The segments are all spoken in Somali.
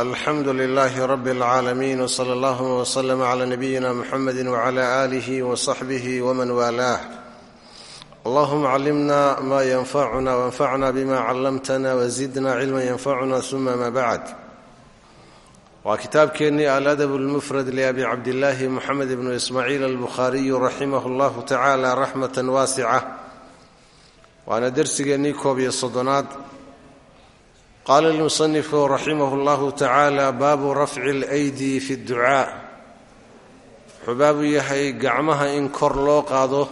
alxamdu lilaahi rabi اlcaalamiin wsala allahuma wslama cla nabiyina muxamedi wcla aalihi wsaxbihi wman waalaah allahuma callimna ma yanfacuna wanfacna bima callamtana wazidna cilma yanfacuna uma ma bacd waa kitaabkeennii aladab lmufrad liabi cabdillaahi moxamed bnu ismaaciil albukhaariyu raximah llahu tacaala raxmatan waasica waana dersigeennii koob iyo soddonaad qaala lmusanifu raximah llahu tacaala baabu rafci اlaydi fi اdducaa wuxuu baabu yahay gacmaha in kor loo qaado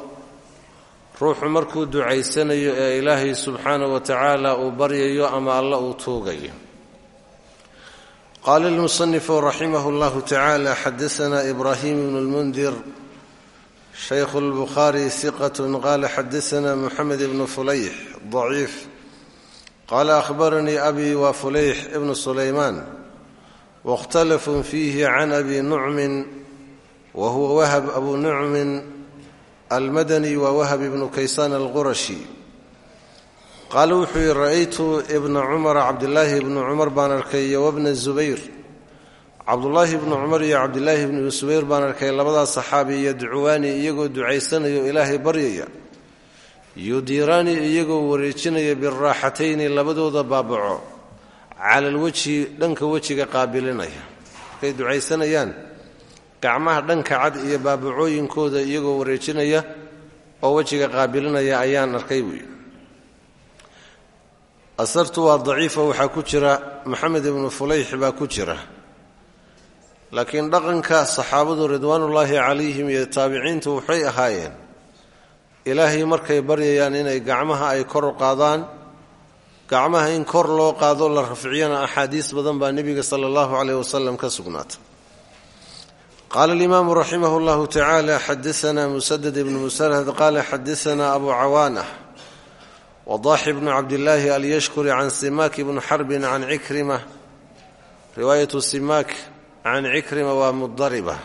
ruuxu markuu ducaysanayo ee ilaahay subxaanaه wa tacaala uu baryayo ama alla uu tuugayo qaala lmusanifu raximah llahu tacaala xadaana ibrahim bnu lmundir shaykhu اlbukhaari hiqat qaala xadaana muxamed bnu fulayx daciif qaala ahbaranii abi wa fulayx ibnu sulaymaan waاkhtalafuu fiihi can abi nucmin wa huwa wahab abu nucmin almadani wa wahab ibnu kaysaan alqurashi qaala wuxuu yihi ra'aytu ibna cumara cabdilaahi ibnu cumar baan arkay iyo wabna zubayr cabdulaahi ibnu cumar iyo cabdilaahi ibnu zubayr baan arkay labadaas saxaabi yadcuwaani iyagoo ducaysanayo ilaahay baryaya yudiiraani iyagoo wareejinaya biraaxatayni labadooda baabaco. Cala alwejhi dhanka wejiga qaabilinaya. Markay ducaysanayaan. Gacmaha dhanka cad iyo baabacooyinkooda iyagoo wareejinaya oo wejiga qaabilinaya ayaan arkay buuyi. Asartu waa daciifa waxaa ku jira. Maxamed ibnu fulayx baa ku jira. Laakiin dhaqanka saxaabadu ridwaanullaahi calayhim iyo taabiciintu waxay ahaayeen ilaahay markay baryayaan inay gacmaha ay kor qaadaan gacmaha in kor loo qaado la rafciyana axaadiis badan baa nebiga sala allahu caleyh wasalam ka sugnaatay. Qaala alimaamu raximah llahu tacaala xadaana musadad ibnu musarhad qaala xadaana abu cawaana wadaxi bnu cabdillaahi alyashkuri can simaak bni xarbin can cikrima. Riwaayatu simaak can cikrima waa mudariba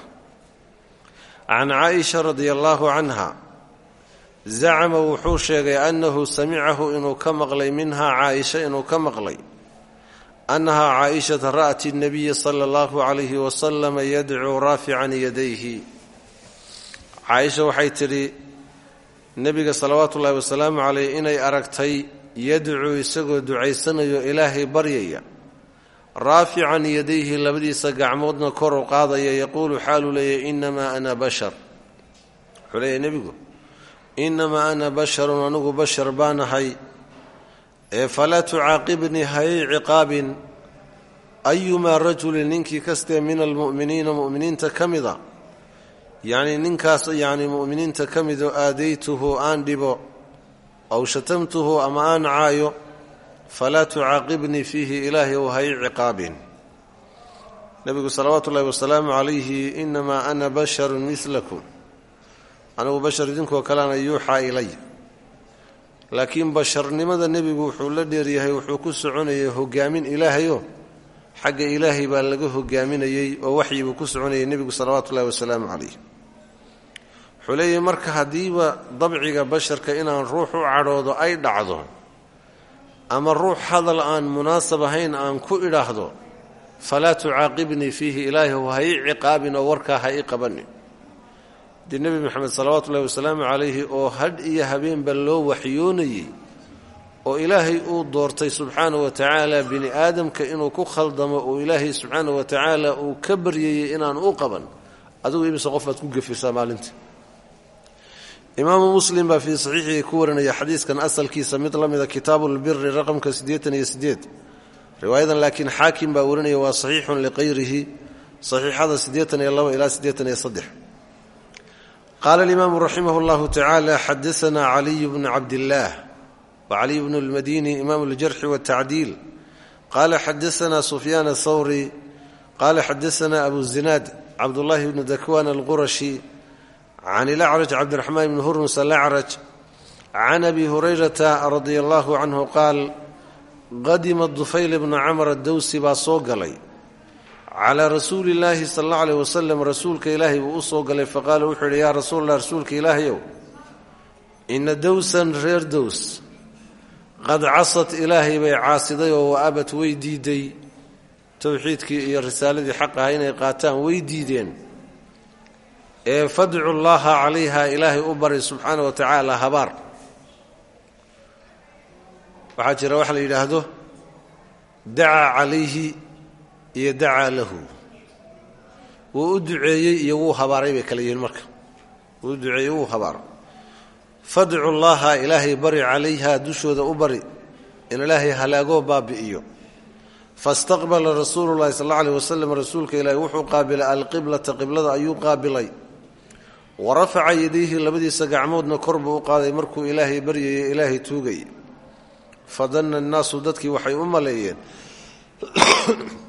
can caaisha radia allahu canha zacama wuxuu sheegay annahu samicahu inuu ka maqlay minhaa caaisha inuu ka maqlay annahaa caaishata ra'at اnabiya sala allahu calayhi wasalama yadcuu raafican yadayhi caaisha waxay tidhi nebiga salawaatu ullahi wasalaamu caleyh inay aragtay yadcuu isagoo ducaysanayo ilaahay baryaya raafican yadayhi labadiisa gacmoodna kor u qaadaya yaquulu xaaluu leeyahy inamaa ana bashar wuxuu inamaa ana basharun anigu bashar baanahay ee falaa tucaaqibnii hayay ciqaabin ayumaa rajulin ninkii kastee min almu'miniina mu'miniinta ka mida yacnii ninkaas yacni mu'miniinta ka midoo aadaytuhu aan dhibo aw shatamtuhu ama aan caayo falaa tucaaqibnii fiihi ilaahay ou hayay ciqaabin nebigu salawaatu ullahi wasalaamu calayhi inamaa ana basharun milakum anigu bashar idinkoo kaleana yuuxaa ilay. Laakiin basharnimada nebigu wuxuu la dheeryahay wuxuu ku soconayay hogaamin ilaahayo. Xagga ilaahay baa laga hogaaminayey oo waxyibuu ku soconayay nebigu salawaatu ullahi wasalaamu calayh wuxuu leeyahay marka haddiiba dabciga basharka inaan ruux u cadhoodo ay dhacdo ama ruux hadal aan munaasab ahayn aan ku idhaahdo falaa tucaaqibnii fiihi ilaahi ha i ciqaabin oo warkaa ha i qabanin dee nebi moxamed salawaatu ullahi wasalaamu calayhi oo hadh iyo habeenba loo waxyoonayey oo ilaahay uu doortay subxaana wa tacaala bini aadamka inuu ku khaldamo oo ilaahay subxaana wa tacaala uu ka baryayey inaan u qaban adigu imise qof ku gefirsaa maalinta. Imaamu muslim baa fii saxiixihi ku warinaya xadiiskan asalkiisa mid la mida kitaabulbiri raqamka siddeetan iyo siddeed. Riwaayadan laakiin xaakim baa warinaya waa saxiixun liqayrihi saxiixada siddeetan iyo labo ilaa siddeetan qaala alimaamu raximah llahu tacaala xadaana caliyu bnu cabdillaah wa caliy bnu lmadini imaamu ljarxi waltacdiil qaala xadaana sufyaan athawri qaala xadaana abu zinaad cabdullaahi bnu dakwaan alqurashi can ilacraj cabdiraxmaan bni hurmus alacraj can abi hurayrata radia allahu canhu qaal qadima dufayl bnu camr addowsi baa soo galay calaa rasuuli illaahi sal alla aleyh wasalam rasuulka ilaahay buu u soo galay. Faqaala wuxuu yidhi yaa rasuulallah rasuulka ilaahayow ina dowsan reer dows qad casad ilaahay bay caasiday oo wa abad way diiday. Towxiidkii iyo risaaladii xaq aha inay qaataan way diideen. Ee fadcu llaaha calayha ilaahay u bari subxaana wa tacaala habaar. Waxaa jira waxa la yidhaahdo dacaa calayhi iyo dacaa lahu. Wuu u duceeyey iyo wuu habaaray bay kala yihiin marka. Wuu u wuu habaaro. Fadcu llaaha ilaahay bari calayha dushooda u bari. In ilaahay halaagoo baabi'iyo. Fastaqbala rasuulu llahi sal alla aleh wasalam rasuulka ilaahi wuxuu qaabilay alqiblata qiblada ayuu qaabilay. Wa rafaca yadayhi labadiisa gacmoodna kor buu u qaaday markuu ilaahay baryayey ilaahay tuugayay fadanna annaasu dadkii waxay u maleeyeen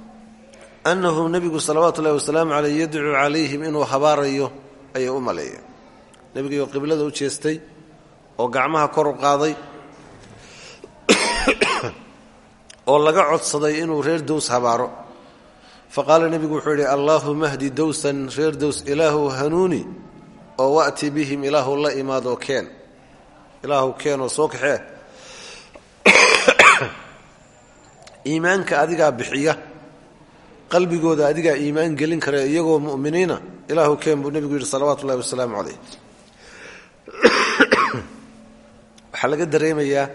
annahu nebigu salawaatu ullahi wasalaamu caleyh yadcuu calayhim inuu habaarayo ayay u maleeyeen nebigiioo qiblada u jeestay oo gacmaha kor u qaaday oo laga codsaday inuu reer dows habaaro fa qaala nebigu wuxuu yidhi allaahuma hdi dowsan reer dows ilaahu hanuuni oo wa'ti bihim ilaahu la imaadoo keen ilaahu keenoo soo kaxee iimaanka adigaa bixiya qalbigooda adigaa iimaan gelin kara iyagoo mu'miniina ilaahu keen buu nebigu yidhi salawaatu ullahi wasalaamu calayh. Waxaa laga dareemayaa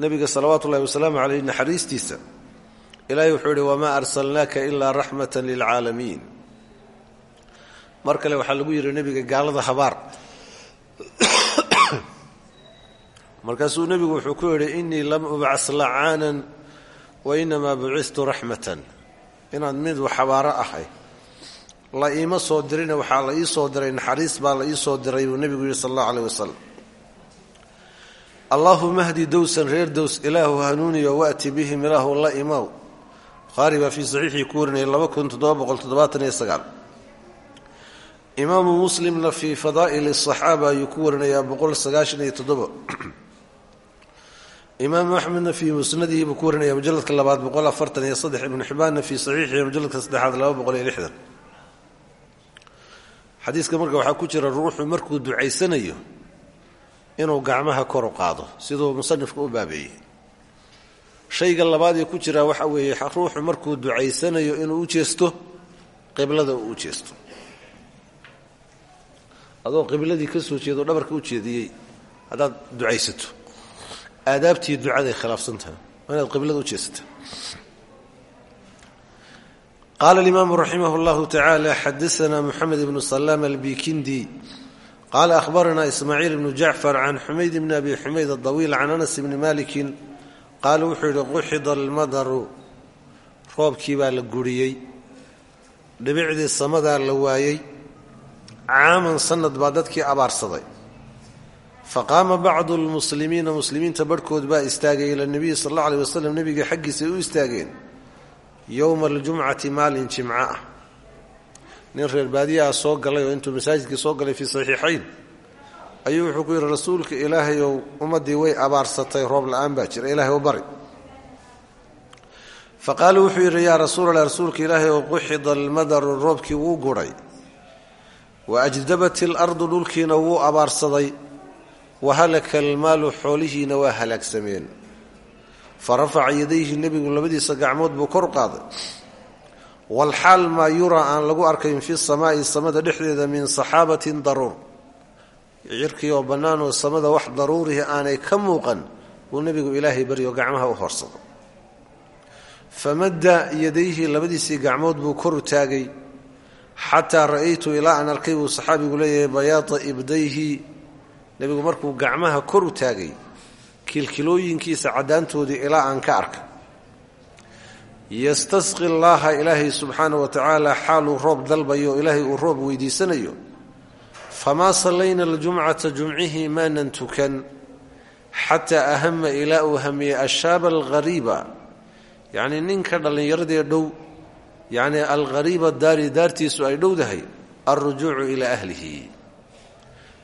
nebiga salawaatu ullahi wasalaamu caleyh naxariistiisa. Ilaahay wuxuu yidhi wamaa arsalnaaka ilaa raxmatan lilcaalamiin. Mar kale waxaa lagu yidhi nebiga gaalada habaar. Markaasuu nebigu wuxuu ku yidhi innii lam ubcas lacaanan wa inamaa bucistu raxmatan inaad mid waxabaaro ahay. La iima soo dirina waxaa la ii soo diray naxariis baa la ii soo diray buu nebigu yidhi sal allahu aleyh wasalam allaahuma hdi dowsan reer dows ilaahu hanuuniyo wa'ti bihim ilaahu la imaw bukhaari baa fii saxiixii ku warinayay imaamu muslimna fii fadaa'il asaxaaba ayuu ku warinayaa imaamu axmedna fii musnadihi buu ku warinaya mujaladka labaad ibnu xibbaanna fii saxiixihi mujaladka saddexaad xadiiska marka waxaa ku jira ruuxu markuu ducaysanayo inuu gacmaha kor u qaado siduu musanifku u baabeeyey. Shayga labaadee ku jiraa waxa weeye ruuxu markuu ducaysanayo inuu u jeesto qiblada uu u jeesto. Adoo qibladii aadaabtii ducaday khilaafsan tahay. Waa inaad qiblada u jeesata. Qaala alimaamu raximah اllahu tacaala xadaana moxamed ibnu salaam albikindi. Qaala ahbaranaa ismaaciil ibnu jacfar can xumayd bni abi xumayd adawiil can anas bni malikin qaala wuxuu yidhi quxida almadaru. Roobkii baa la guriyey. Dhibicdii samadaa la waayey. Caaman sanad baa dadkii abaarsaday faqaama bacdu lmuslimiina muslimiinta barhkood baa istaagay ila nebiyi sal alla aleh wasalam nebiga xaggiisay u istaageen yowma aljumcati maalin jimco ah. Nin reer baadiyaha soo galay oo intuu masaajidkii soo galay fii saxiixayn ayuu wuxuu ku yidhi rasuulka ilaahayow ummaddii way abaarsatay roob la'aan baa jira ilaahay u bari. Fa qaala wuxuu yidhi yaa rasuulallah rasuulka ilaahay ow quxida almadaru roobkii wuu gudhay wa ajdabat ilardu dhulkiina wuu abaarsaday wa halaka almaalu xoolihiina waa halaagsameen fa rafaca yadayhi nebigu labadiisa gacmood buu kor qaaday. Walxaal maa yuraa aan lagu arkayn fi samaa'i samada dhexdeeda min saxaabatin daruur. Cirkii oo bannaanoo samada wax daruurihi aanay ka muuqan buu nebigu ilaahay baryo gacmaha u horsado. Famadda yadayhi labadiisii gacmood buu kor taagay. Xataa ra'aytu ilaa aan arkay buu saxaabigu leeyahay bayaada ibdayhi nebigu markuu gacmaha kor u taagay kilkilooyinkiisa caddaantoodii ilaa aan ka arkay yastasqi llaaha ilaahay subxaana wa tacaala xaaluu roob dalbayo ilaahay uu roob weydiisanayo. Famaa sallayna aljumcata jumcihii maanan tukan xataa ahama ilaa uu hamiyey ashaaba alghariiba. Yacnii ninka dhallinyaradee dhow yacnii alghariiba daari daartiisu ay dhowdahay alrujuucu ilaa ahlihi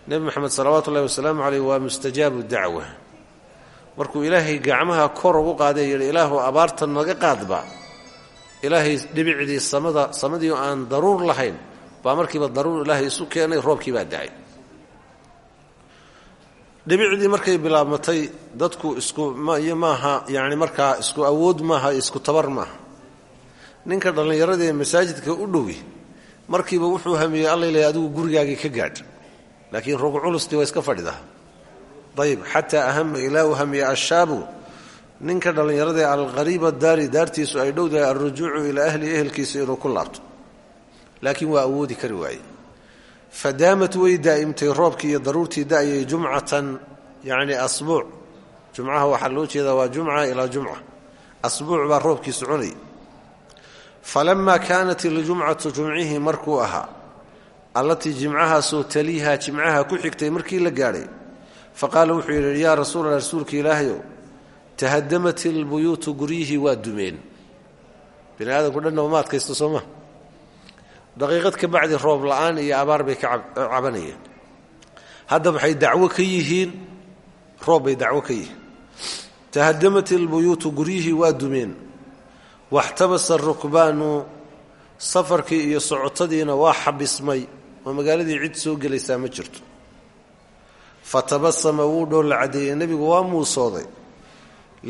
nebi moxamed salawaatu ullahi wasalaamu caleyh waa mustajaabu dacwa. Markuu ilaahay gacmaha kor ugu qaaday yidhi ilaahu abaarta naga qaadba. Ilaahay dhibicdii samada samadii aan daruur lahayn baa markiiba daruur ilaahay isu keenay roobkii baa dacay. Dhibicdii markay bilaabmatay dadku isku maaha yani markaa isku awood maaha isku tabar maaha. Ninka dhallinyarada ee masaajidka u dhowi markiiba wuxuu hamiyey alla ilay adigu gurigaagii ka gaadh laakiin rog culusti waa iska fadhidaa. Ayib xataa ahama ilaa uu hamiye ashaabu. Ninka dhallinyarada ee alqariiba daari daartiisu ay dhowdahay alrujuucu ilaa ahlihi ehelkiisa inuu ku laabto. Laakiin waa awoodi kari waaye. Fa daamat way daa'imtay roobkii iyo daruurtii da'yay jumcatan yacni asbuuc. Jumcaha waxaa loo jeedaa waa jumca ilaa jumca. Asbuuc baa roobkii soconayay falamaa kaanat iljumcatu jumcihii markuu ahaa allatii jimcahaasoo taliiha jimcaha ku xigtay markii la gaadhay fa qaala wuxuu yidhi yaa rasuulala rasuulka ilaahayow tahadamat ilbuyuutu guryihii waa dumeen. Bini aadamku dhanna uma adkaysto soo daqiiqad ka bacdi roob la'aan iyo abaar bay ka cabanayeen. Hadda waxay dacwo ka yihiin roob bay dacwo ka yihiin. Tahadamat ilbuyuutu guryihii waa dumeen. Waxtabasa rukbaanu safarkii iyo socotadiina waa xabismay oo magaaladii cid soo gelaysaa ma jirto. Fatabasama wuu dhoolla caddeeyey nebigu waa muusooday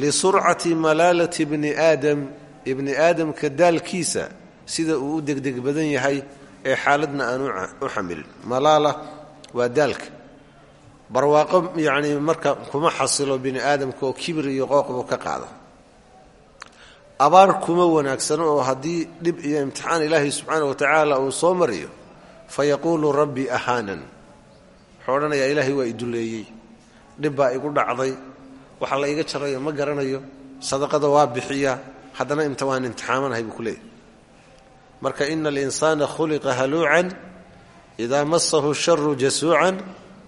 lisurcati malaalati bni aadam ibni aadamka daalkiisa sida uu u degdeg badan yahay ee xaaladna aan u xamilin malaala waa daalka. Barwaaqo yacnii marka kuma xasilo bini aadamka oo kibir iyo qooqbu ka qaada abaar kuma wanaagsano oo haddii dhib iyo imtixaan ilaahay subxaana wa tacaala uu soo mariyo fa yaquulu rabbi ahaanan wuxuu odhanayaa ilaahay waa iduleeyey dhib baa igu dhacday waxa la iga jarayo ma garanayo sadaqada waa bixiya haddana inta waan imtixaamanahay buu ku leeyahy marka ina alinsaana khuliqa haluucan idaa masahu sharu jasuucan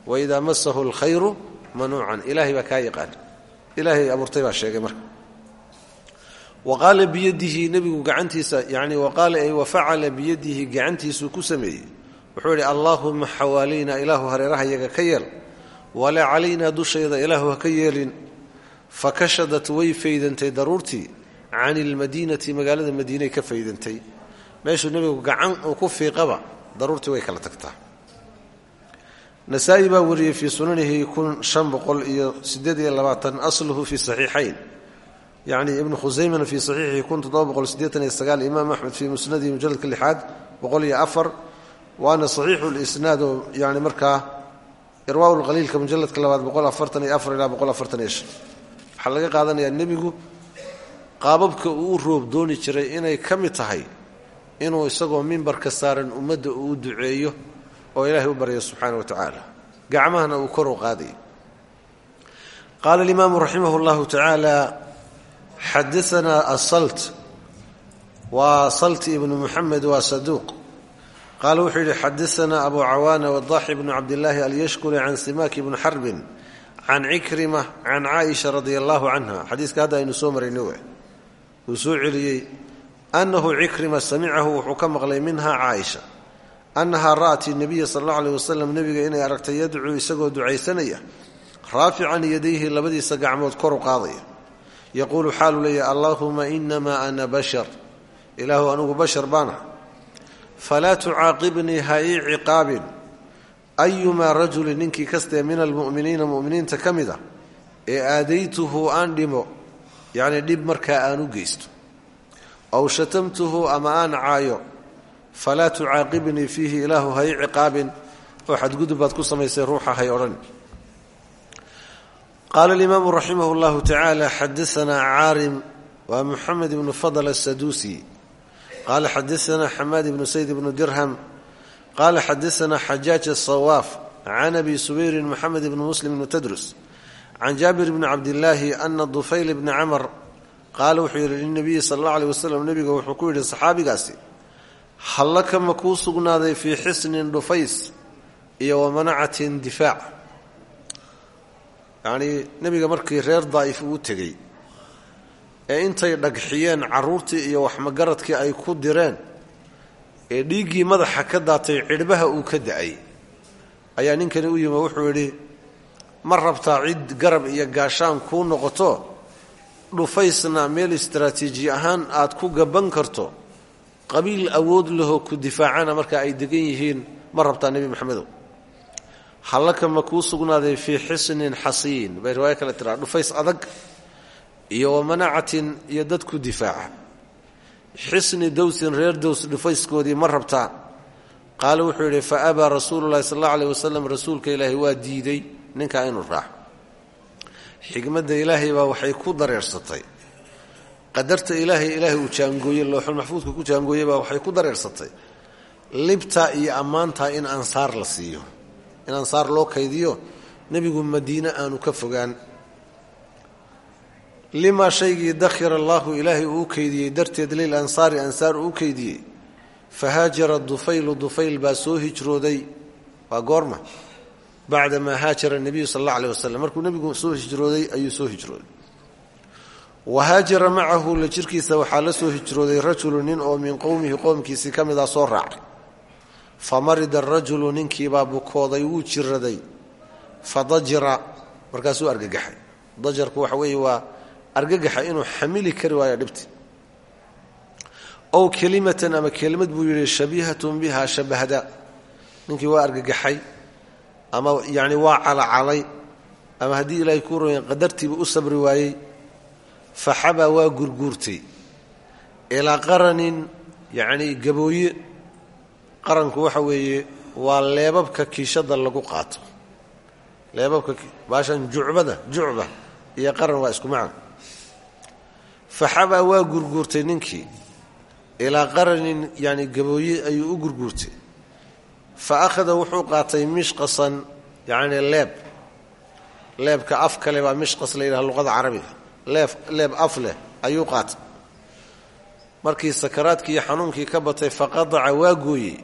wa idaa masahu alkhayru manuucan ilaahay baa kaa yaqaan ilaahay abuurtay baa sheegay marka wa qaala biyadihi wuxuu idhi allaahuma xawaalayna ilaahu hareerahayaga ka yeel. Walaa calaynaa dushayda ilaahu ha ka yeelin. Fakashadat way faydantay daruurtii can ilmadiinati magaalada madiinay ka faydantay. Meeshuu nebigu gacan uu ku fiiqaba daruurtii way kala tagtaa. Nasaa-i baa wariyey fii sunanihi kun shan boqol iyo sideed iyo labaatan asluhu fi saxiixayn. Yacni ibnu khusaymana fii saxiixihi kun toddoba boqol siddeetan iyo sagaal imaam axmed fii musnadihi mujaladka lixaad boqol iyo afar waana saxiixu lisnaad oo yani markaa irwaa lqaliilka mujaladka labaad boqol afartan iyo afar ilaa boqol afartan iyo shan. Waxaa laga qaadanayaa nebigu qaababka uu u roob dooni jiray inay ka mid tahay inuu isagoo mimbarka saaran ummadda uu duceeyo oo ilaahay u baryo subxaana wa tacaala. Gacmahana uu kor u qaadayo qaala alimaamu raximah اllahu tacaala xadaanaa asalt. Waa salt qaala wuxuu yidhi xadaanaa abu cawaana wadaxi bnu cabdillaahi alyashkuri can simaaki bni xarbin can cikrima can caaisha radia allahu canha xadiiska hadda aynu soo marayno we uu soo celiyey annahu cikrima samicahu wuxuu ka maqlay minha caaisha annahaa ra'at nabiya sal allau aleh wasalam nebiga inay aragtay yadcuu isagoo ducaysanaya raafican yadayhi labadiisa gacmood koru qaadaya yaquulu xaalu leeyahy allaahuma inamaa ana bashar ilaahu anugu bashar falaa tucaaqibnii ha ii ciqaabin ayumaa rajulin ninkii kastee min almu'miniina mu'miniinta ka mid a ee aadaytuhu aan dhimo yacnii dhib markaa aan u geysto aw shatamtuhu ama aan caayo falaa tucaaqibnii fiihi ilaahu ha ii ciqaabin oo xadgudub baad ku samaysay ruuxa hay odhan qaala alimaamu raximah اllahu tacaala xadaanaa caarim waa muxamed qaala xadaanaa xamaad ibnu sayd ibnu dirham qaala xadaanaa xajaaj asawaaf can abi subayrin moxamed ibni muslim ibnu tadrus can jaabir bni cabdillaahi ana dufayl bni camar qaala wuxuu yidhi linabiyi sala allah aleh wasalam nebiga wuxuu ku yidhi saxaabigaasi hallaka ma kuu sugnaaday fii xisnin dhufays iyo wa manacatin difaac yacnii nebiga markii reer daa'if uu tegey ee intay dhagxiyeen carruurtii iyo waxmagaradkii ay ku direen ee dhiiggii madaxa ka daatay cidhbaha uu ka da'ay. Ayaa ninkani u yimi wuxuu yidhi ma rabtaa cid garab iyo gaashaan kuu noqoto? Dhufaysna meel istaraatiiji ahaan aad ku gaban karto. Qabiil awood lahoo ku difaacana marka ay degan yihiin ma rabtaa nebi maxamedow. Hallaka ma kuu sugnaaday fii xisnin xasiin bay riwaayo kale tiraa dhufays adag iyo wa manacatin iyo dad ku difaaca. Xisni dowsin reer dows dhufayskoodii ma rabtaan. Qaala wuxuu yidhi fa abaa rasuulu llahi sal alla aleyh wasalam rasuulka ilaahay waa diiday ninkaa inuu raaco. Xikmadda ilaahay baa waxay ku dareersatay. Qadarta ilaahay ilaahay uu jaangooye looxul maxfuudka ku jaangooye baa waxay ku dareersatay. Libtaa iyo ammaantaa in ansaar la siiyo in ansaar loo kaydiyo nebigu madiine aanu ka fogaan limaa shaygii dakhira allaahu ilaahay uu u keydiyey darteed lil ansaari ansaar uu u keydiyey fahaajara dufaylu dufayl baa soo hijrooday. Waa goorma. Bacdamaa haajara nebiyu sal alla aleh wasalam markuu nebigu soo hijrooday ayuu soo hijrooday. Wa haajara macahu la jirkiisa la soo hijrooday rajulu nin oo min qowmihi qoomkiisii ka soo raacay. Fa marida arajulu ninkiibaa bukooday wuu jiraday. Fa dajira markaasuu argagaxay. Dajarku waxa weeye argagaxa inuu xamili kari waayo dhibti. Ow kelimatan ama kelimad buu yidhi shabiihatun biha shabahda ninkii waa argagaxay ama yacni waa calacalay ama haddii ilaahay kuu roya qadartiiba u sabri waayey faxabaa waa gurguurtay. Ilaa qaranin yacnii gabooye qaranku waxa weeye waa leebabka kiishada lagu qaato. Leebabka baashan jucbada jucba iyo qaran waa isku macna faxabaa waa gurguurtay ninkii. Ilaa qaranin yani gabooye ayuu u gurguurtay fa akhada wuxuu qaatay mishqasan yacni leeb. Leebka af kale baa mishqas la luqada carabiga. Leeb leeb af leh ayuu qaatay. Markii sakaraadkii xanuunkii ka batay faqadaca waa gooyey.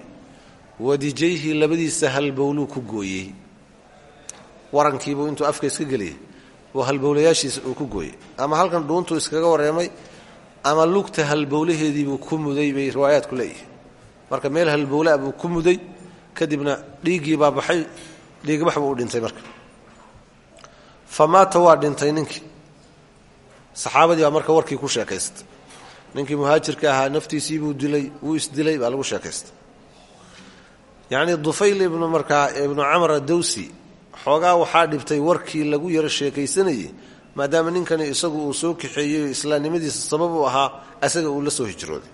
Wadijayhi labadiisa halbowluu ku gooyey. Warankiibuu intuu afka iska geliyey oo halbowlayaashiisa uu ku gooyey. Ama halkan dhuuntuu iskaga wareemay ama lugta halbowlaheediibuu ku muday bay riwaayaadku leeyihiin. Marka meel halbowlaa buu ku muday kadibna dhiiggii baa baxay dhiigbax buu u dhintay marka. Fa waa dhintay ninkii. Saxaabadii baa marka warkii ku sheekaystay. Ninkii muhaajirka ahaa naftiisiibuu dilay wuu isdilay baa lagu sheekaystay. Yacnii dufayl ibnu markaa ibnu camr adawsi xoogaa waxaa dhibtay warkii lagu yaro sheekaysanayey maadaama ninkani isagu uu soo kaxeeyey islaamnimadiisa sabab uu ahaa asaga uu la soo hijrooday.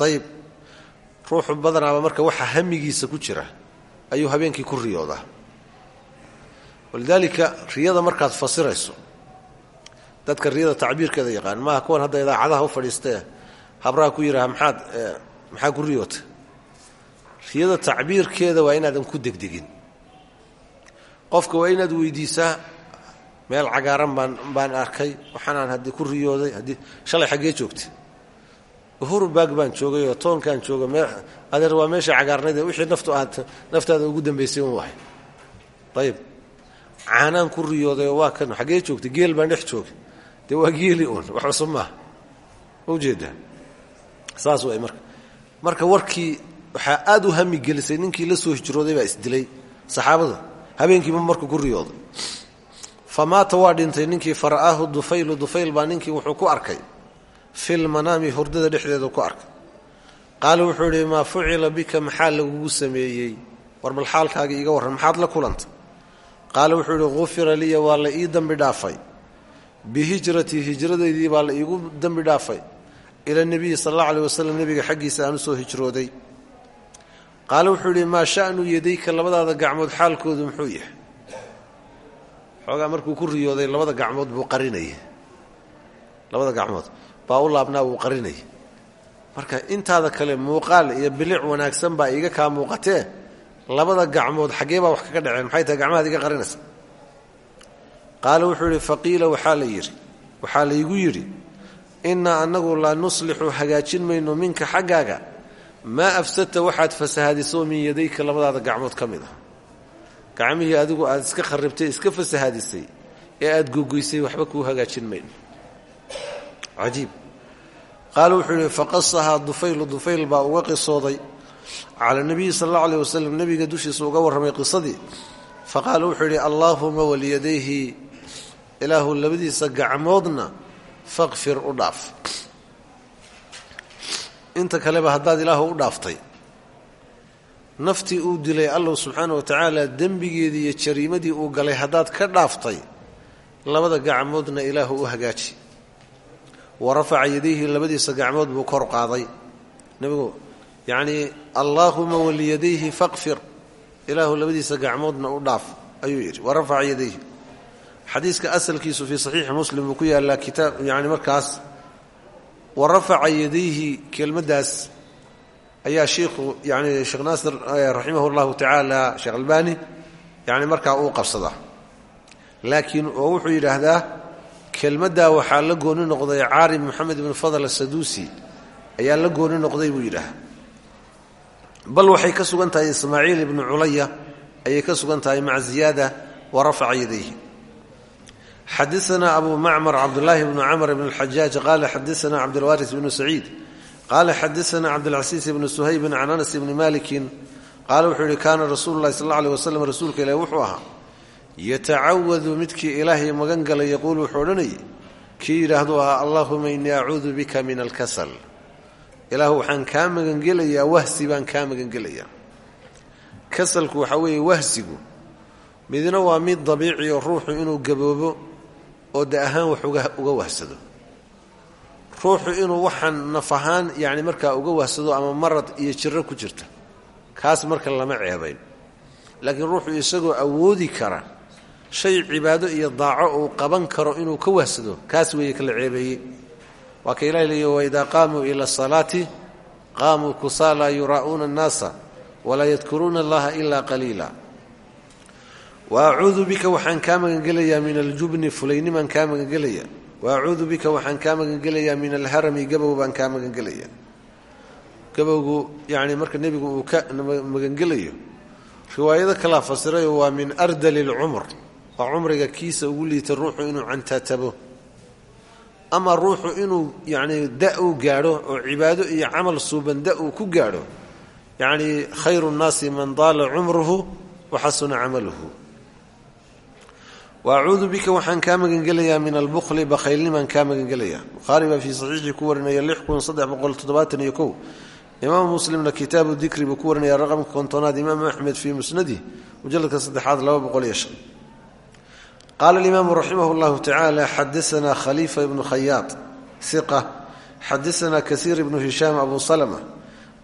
Ayib ruuxu badanaaba marka waxa hamigiisa ku jira ayuu habeenkii ku riyoodaa walidaalika riyada markaad fasirayso dadka riyada tacbiirkeeda yaqaan maaha kuwan hadda idaacadaha u fadhiistee habraha ku yidhaha maxaad maxaa ku riyoota riyada tacbiirkeeda waa inaadan ku degdegin qofka waa inaad weydiisaa. Meel cagaaran baan baan arkay. Waxaanaan haddii ku riyooday haddii shalay xaggee joogtay. Uhurbaag baan joogay oo toonkaan jooga mee adeer waa meesha cagaarnayd wixii naftu aad naftaada ugu dambaysay un wahay. Ayib caanaan ku riyooday oo waa kan xaggee joogtay. Geel baan dhex joogay. Dee waa geeli uun? Wax cusub maaha ma saas way marka. Marka warkii waxaa aad u hami gelisay. Ninkii la soo hijrooday baa isdilay saxaabada habeenkiiba markuu ku riyooday. Fa maata waa dhintay ninkii fara'aahu dufaylu. Dufayl baa ninkii wuxuu ku arkay. Fil manaami hurdada dhexdeedu ku arkay. Qaala wuxuu idhi maa fucila bika maxaa lagugu sameeyey? War bal xaalkaaga iiga warran maxaad la kulantay? Qaala wuxuu idhi hufira liya waa la ii dembi dhaafay. Bihijratii hijradaydii baa la iigu dembi dhaafay. Ila nebiyi sal alla aleh wasalam nebiga xaggiisa aan soo hijrooday qaala wuxuu idhi maa sha'nu yadayka labadaada gacmood xaalkoodu muxuu yahay? Xoogaa markuu ku riyooday labada gacmood buu qarinayay. Labada gacmood. Baa u laabnaa wuu qarinayay. Marka intaada kale muuqaal iyo bilic wanaagsan baa iiga kaa muuqatee labada gacmood xaggee baa wax kaga dhaceen maxay tahay gacmahaad iga qarinaysa? Qaala wuxuu idhi faqiila waxaa la yidhi hagaajin mayno minka xaggaaga maa afsadta waxaad fasahadiso min yadayka labadaada gacmood ka mid ah. Gacmihii adigu aad iska kharibtay iska fasahadisay ee aad gogoysay waxba kuu hagaajin mayno cajiib. Qaala wuxuu yidhi faqasahaa dufaylu dufayl baa uga qisooday cala nabiyi sal alla aleh wasalam nebiga dushiisa uga warramay qisadii. Faqaala wuxuu yidhi allaahuma waliyadayhi ilaahu labadiisa gacmoodna faqfir u dhaaf inta kaleba haddaad ilaahu u dhaaftay. Naftii uu dilay allahu subxaana wa tacaala dembigeedii iyo jariimadii uu galay haddaad ka dhaaftay labada gacmoodna ilaahu u hagaaji. Wa rafaca yadayhi labadiisa gacmood buu kor qaaday. Nebigu yacnii allaahuma waliyadayhi faqfir. Ilaahu labadiisa gacmoodna u dhaaf ayuu yidhi. Wa rafaca yadayhi. Xadiiska asalkiisu fii saxiixi muslim buu ku yaallaa kitaab yani markaas wa rafaca yadayhi kelmaddaas ayaa shiikhu yani sheekh naasir raximah اllahu tacaala sheekh albani yani markaa uu qabsadaa. Laakiin oo wuxuu yidhaahdaa kelmaddaa waxaa la gooni noqday caarim moxamed ibn fadl asaduusi ayaa la gooni noqday buu yidhaah bal waxay ka sugan tahay ismaaciil ibnu culaya ayay ka sugan tahay maca ziyaada wa rafaca yadayhi xadaana abu macmar cabdulaahi bnu camr bn اlxajaaj qaala xadaana cabdilwaris bnu saciid qaala xadaana cabdilcasiis ibnu suhaybin can anas ibni malikin qaala wuxuu yihi kaana rasuulu lahi sal alla aleh waslm rasuulka ilahi wuxuu ahaa yatacawadu midkii ilaahay magan gala yaquul wuxuu odhanayay kii yidhaahdu ahaa allaahuma innii acuudu bika min alkasal ilaahu waxaan kaa magangelayaa wahsi baan kaa magangelayaa kasalku waxaa weeye wahsigu midna waa mid dabiici ruuxu inuu gaboobo oo da ahaan wax uga wahsado ruuxu inuu waxaan naf ahaan yani markaa uga wahsado ama marad iyo jiro ku jirta kaas marka lama ceebayn. Laakiin ruuxu isagoo awoodi kara shay cibaado iyo daaco uu qaban karo inuu ka wahsado kaas weeye kala ceebeeyey. Waa ka ilahi leeya waidaa qaamuu ila asalaati qaamuu kusaala yuraa'uuna annaasa walaa yadkuruuna allaha ilaa qaliila wa acuudu bika waxaan kaa magangelayaa min aljubni fulaynimaan kaa magangelayaa wa acuudu bika waxaan kaa magangelayaa min alharami gabow baan kaa magangelayaa gabowgu yani marka nebigu uu ka magangelayo riwaayado kalaa fasirayo waa min ardali lcumr waa cumriga kiisa ugu liita ruuxu inuu cantaatabo ama ruuxu inuu yani da uu gaadho oo cibaado iyo camal suuban da uu ku gaadho yani khayru nnaasi man daala cumruhu waxasuna camaluhu wa acuudu bika waxaan kaa magangelayaa min albukli bakhaylnimaan kaa magangelayaa. Bukhaari baa fii saxiixii ku warinaya iyo kow. Imaamu muslimna kitaabu dikri buu ku warinaya raqamka kontonaad imaamu axmed fii musnadih mujaladka saddexaad qaala alimaamu raximah llahu tacaala xadaana khaliifa ibnu khayaad iqa xadaana kasiir ibnu hishaam abu salma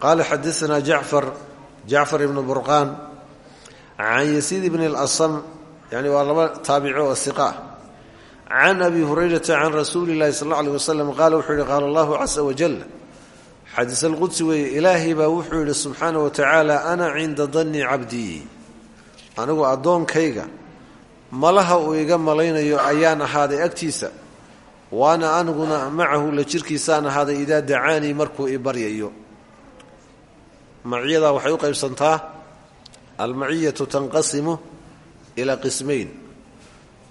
qaala xadaana jacfar jacfar ibnu burqaan. Can yasiid ibni اlasam yani waa laba taabico oo iqa can abi hurayrata can rasuuli اllahi sal اlla alيh wasalam qaala wuxuu yihi qaala allahu casa wajal xadiis alqudsi weeye ilaahay baa wuxuu yidhi subxaana wa tacaala ana cinda danni cabdii anigu addoonkayga malaha uu iga malaynayo ayaan ahaaday agtiisa waana aniguna macahu la jirkiisaan ahaaday idaa dacaanii markuu i baryayo maciyadaa waxay u qaybsantaa almaciyatu tanqasimu ilaa qismayn.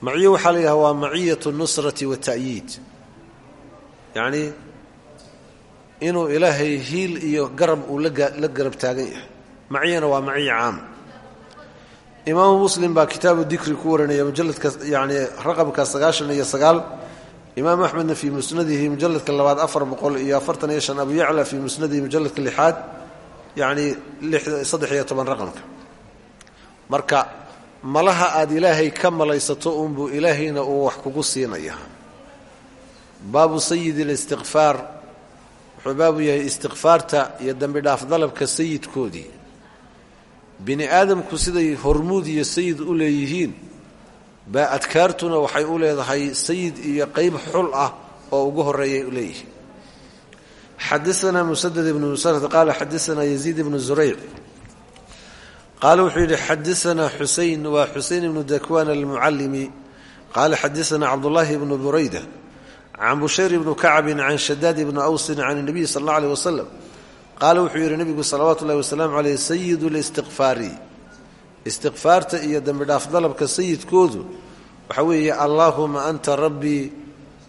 Maciyo waxaa la yidhaha waa maciyatu nusrati wata'yiid yacnii inuu ilaahay hiil iyo garab uu la garab taagan yahay. Maciyana waa maciya caam. Imaamu muslim baa kitaabu dikri ku warinaya mujaladka yani raqamka sagaashan iyo sagaal. Imaam axmedna fii musnadihi mujaladka labaad afar iyo afartan iyo shan abu yacla fii musnadihi mujaladka lixaad yani saddex iyo raqamka. Marka malaha aad ilaahay ka malaysato unbuu ilaahayna uu wax kugu siinaya baabu sayid اlistiqfaar wuxuu baabu yahay istikfaarta iyo dembi dhaaf dalabka sayidkoodii bini aadamku siday hormuud iyo sayid u leeyihiin baa adkaartuna waxay u leedahay sayid iyo qeyb xul ah oo ugu horeeyay leeyihiin. Xadaanaa musadad ibnu musarad qaala xadaanaa yaziid ibnu zurayc qaala wuxuu yidhi xadaanaa xusein waa xusein ibnu dakwaan almucallimi qaala xadaanaa cabdullaahi ibnu burayda can bushayr ibnu kacbin can shadaad ibni awsin can اnabiy sal اllah alيh wasalam qaala wuxuu yidhi nebigu salawaatu ullahi wasalaamu caleyh sayid listiqfaari istiqfaarta iyo dembi dhaaf dalabka sayidkoodu waxa weeye allaahuma anta rabbii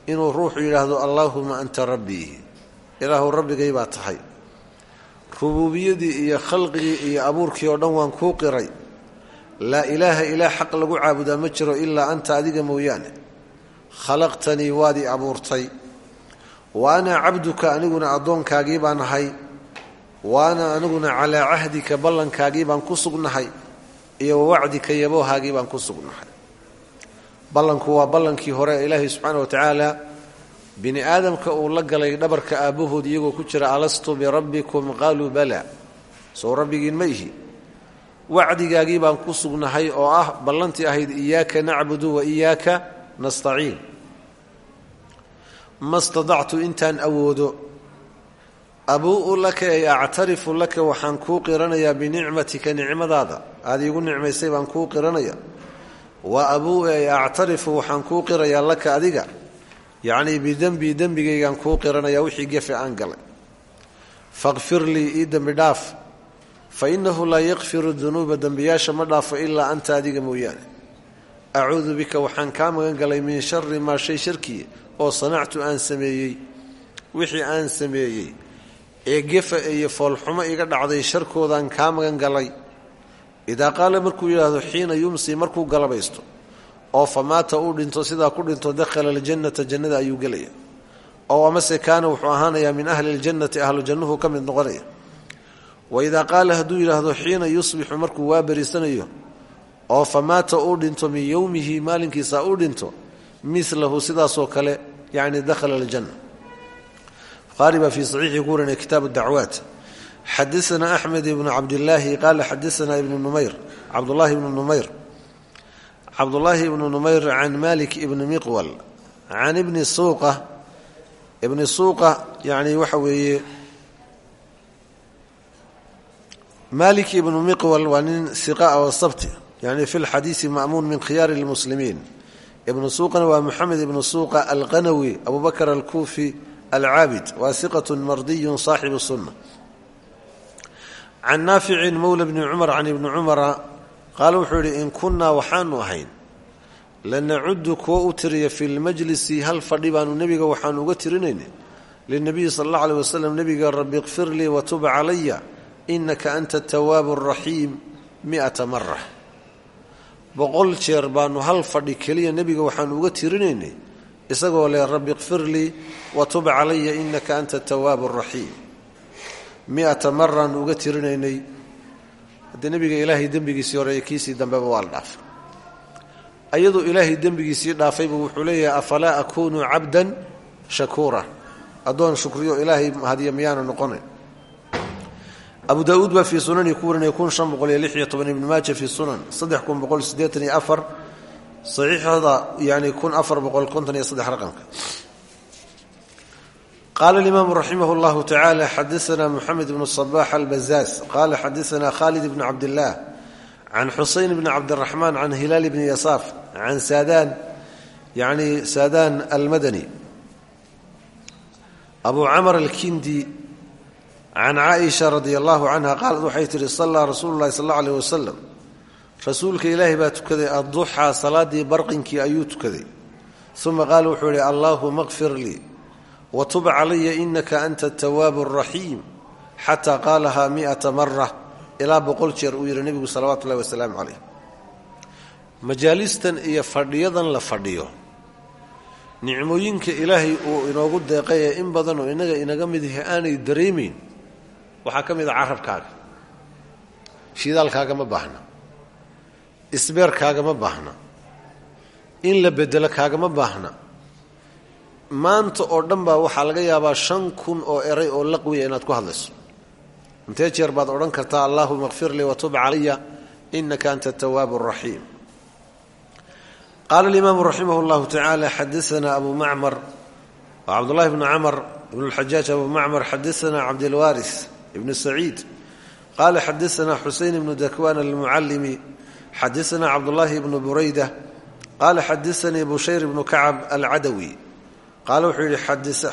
inuu ruuxu yidhaahdo allaahuma anta rabbii ilaahu rabbigay baa tahay rubuubiyadii iyo khalqigii iyo abuurkii oo dhan waan kuu qiray. Laa ilaaha ilaah xaq lagu caabudaa ma jiro ilaa anta adiga mooyaane. Khalaqtanii waad i abuurtay. Wa ana cabduka aniguna addoonkaagii baan ahay. Wa ana aniguna calaa cahdika ballankaagii baan ku sugnahay. Iyo wa wacdika yaboohaagii baan ku sugnahay. Ballanku waa ballankii hore ilaahay subxaana wa tacaala bini aadamka uu la galay dhabarka aabbahood iyagoo ku jira alastu birabbikum qaaluu bala. Sow rabbigiin ma ihi. Wacdigaagii baan ku sugnahay oo ah ballantii ahayd iyaaka nacbudu wa iyaaka nastaciin. Ma stadactu intaan awoodo. Abuu'u laka ay actarifu laka waxaan kuu qiranayaa binicmatika nicmadaada. Aada iigu nicmaysay baan kuu qiranaya. Wa abuu'u ay actarifu waxaan kuu qirayaa laka adiga yacnii bidembii dembigaygaan kuu qiranayaa wixii gefe aan galay. Faqfir lii ii dembi dhaaf fa innahu laa yakfiru dunuuba dembiyaasha ma dhaafo ilaa anta adiga mooyaane. Acuudu bika waxaan kaa magan galay min shari maa shay sharkii oo sanactu aan sameeyey wixii aan sameeyey. Ee gefa iyo foolxumo iga dhacday sharkoodaan kaa magan galay. Idaa qaala markuu yidhaahdo xiina yumsi markuu galabaysto oo fa maata uu dhinto sidaa ku dhinto dakhala aljannata jannada ayuu gelaya. Oo amase kaana wuxuu ahaanayaa min ahli ljannati ahlu jannuhu ka mid noqonaya. Wa idaa qaala hadduu yidhaahdo xiina yusbixu markuu waa beriisanayo oo fa maata uu dhinto min yowmihi maalinkiisa uu dhinto milahu sidaasoo kale yacni dakhala aljanna. Buhaari baa fii saxiixii ku warinaya kitaabu dacwaat. Xadaana axmed ibnu cabdilaahi qaala xadaana ibnu numayr cabdulahi ibnu numayr cabdullaahi ibnu numayr can malik ibni miqwal can ibni suuqa ibni suuqa yani waxa weeye malik ibnu miqwal waa nin iqa oo sabti yani fi lxadiisi ma'muun min khiyaari lmuslimiin ibnu suuqana waa moxamed ibnu suuqa alqanawi abu bakr alkuufi alcaabid waa iqat mardiyu saaxibu sunna can naaficin mowla bni cumar can ibni cumara qaala wuxuu yidhi in kunnaa waxaanu ahayn. Lanacudu kuwo u tiriya fi lmajlisi hal fadhi baanu nebiga waxaanu uga tirinayna linabiyi sal alla aleh wasalam nebiga rabbi kfir lii watub calaya inaka anta atawaabu araxiim miata mara boqol jeer baanu hal fadhi keliya nebiga waxaanu uga tirinaynay isagoo leh rabbi kfir lii watub calaya inaka anta atawaabu araxiim miata maraanu uga tirinaynay haddee nebiga ilaahay dembigiisii hore kiisii dambeba waa la dhaafay. Ayadoo ilaahay dembigiisii dhaafaybu wuxuu leeyahay afalaa akuunu cabdan shakuura? Addoon shukriyo ilaahay hadiya miyaana noqonayn abu daauud baa fii sunani ku warinaya kun shan boqol iyo lix iyo toban ibnu maaja fii sunan saddex kun boqol siddeetan iyo afar saxiixda yani kun afar boqol konton iyo saddex raqamka qaala alimaamu raximah اllahu tacaala xadaana moxamed bnu صabax albazaaz qaala xadaana khalid bn cabdillaah can xuseyn bni cabdiraxmaan can hilaal bni yasaaf can saadaan yani saadaan almadani abu camr alkindi can caaisha radi allahu canha qaalad waxay tihi sallaa rasuulu llahi sal aleh wasalam rasuulka ilaahi baa tukaday adduxaa salaadii barqinkii ayuu tukaday uma qaala wuxuu yihi allaahuma kfir lii watub calaya inaka anta atawaabu araxiim xataa qaalahaa miata mara ilaa boqol jeer uu yidhi nebigu salawaatu ullahi wasalaamu calayh majaalistan iyo fadhiyadan la fadhiyo nicmooyinka ilaahay uu inoogu deeqay ee in badanoo innaga inaga mid yahay aanay dareemayn waxaa ka mid a carabkaaga shidaalkaaga ma baahna isbeerkaaga ma baahna in la bedelo kaagama baahna maanta oo dhan baa waxaa laga yaabaa shan kun oo eray oo laqwiya inaad ku hadlayso. Intee jeer baad odhan kartaa allaahuma kfir lii watub calaya inaka anta atawaabu araxiim qaala alimaamu raximah llahu tacaala xadaana abu macmar waa cabdullahi bnu camr ibn lxajaaj abu macmar xadaana cabdilwaris ibnu saciid. Qaala xadaana xuseyn ibnu dakwan almucallimi xadaana cabdullaahi ibnu burayda. Qaala xadaanii bushayr ibnu kacab alcadawi qaala wuxuu yidhi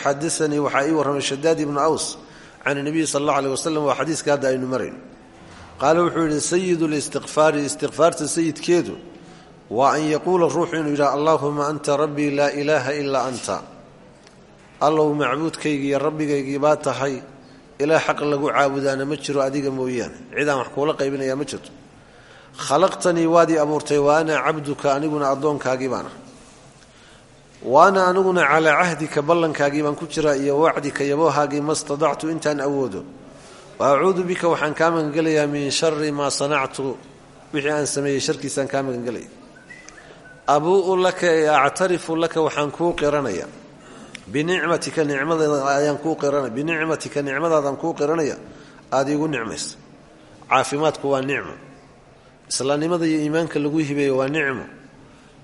xadaanii waxaa ii warramay shadaad ibnu aws can nabiyi sal alla aleh wasalam waa xadiiska hadda aynu marayn. Qaala wuxuu yidhi sayidu listiqfaari istikfaarta sayidkeedu waa an yaquula ruuxu inuu yidhaha allaahuma anta rabbii laa ilaaha ilaa anta allow macbuudkaygii iyo rabbigaygii baa tahay ilaa xaq lagu caabudaana ma jiro adiga mooyaane. Cidaan wax kuula qaybinayaa ma jirto. Khalaqtanii waad ii abuurtay wa cabduka aniguna addoonkaagii wa ana aniguna calaa cahdika ballankaagii baan ku jiraa iyo wacdika yaboohaagii ma stadactu intaan awoodo. Wa acuudu bika waxaan kaa magangelayaa min shari maa sanactu wixii aan sameeyey sharkiisaan kaa magangelaya. Abuu'u laka ee actarifu laka waxaan kuu qiranaya binicmatika nicmadaada ayaan kuu qiranaya. Binicmatika nicmadaadaan kuu qiranaya aada iigu nicmaysa. Caafimaadku waa nicmo. Islaamnimada iyo iimaanka lagu hibeeyo waa nicmo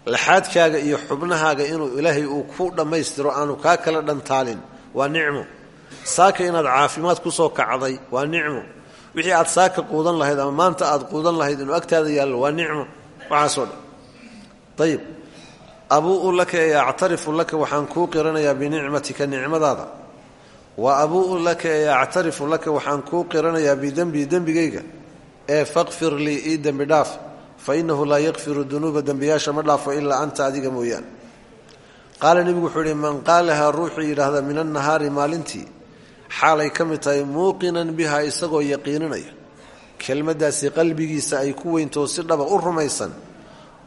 laxaadkaaga iyo xubnahaaga inuu ilaahay uu ku dhammaystiro aanu kaa kala dhantaalin waa nicmo. Saaka inaad caafimaad ku soo kacday waa nicmo. Wixii aad saaka quudan lahayd ama maanta aad quudan lahayd inuu agtaada yaallo waa nicmo. Waxaasoo dhan. Ayib abuu laka ee actarifu laka waxaan kuu qiranayaa binicmatika nicmadaada. Wa abuu laka ee actarifu laka waxaan kuu qiranayaa bidembii dembigayga. Ee faqfir lii ii dembi dhaaf fa innahu laa yakfiru dunuuba dembiyaasha ma dhaafo ilaa anta adiga mooyaane. Qaala nebigu wuxuu ihi man qaalahaa ruuxuu yidhaahda min annahaari maalintii xaalay ka mid tahay muuqinan biha isagoo yaqiininaya. Kelmaddaasi qalbigiisa ay ku weyntoo si dhaba u rumaysan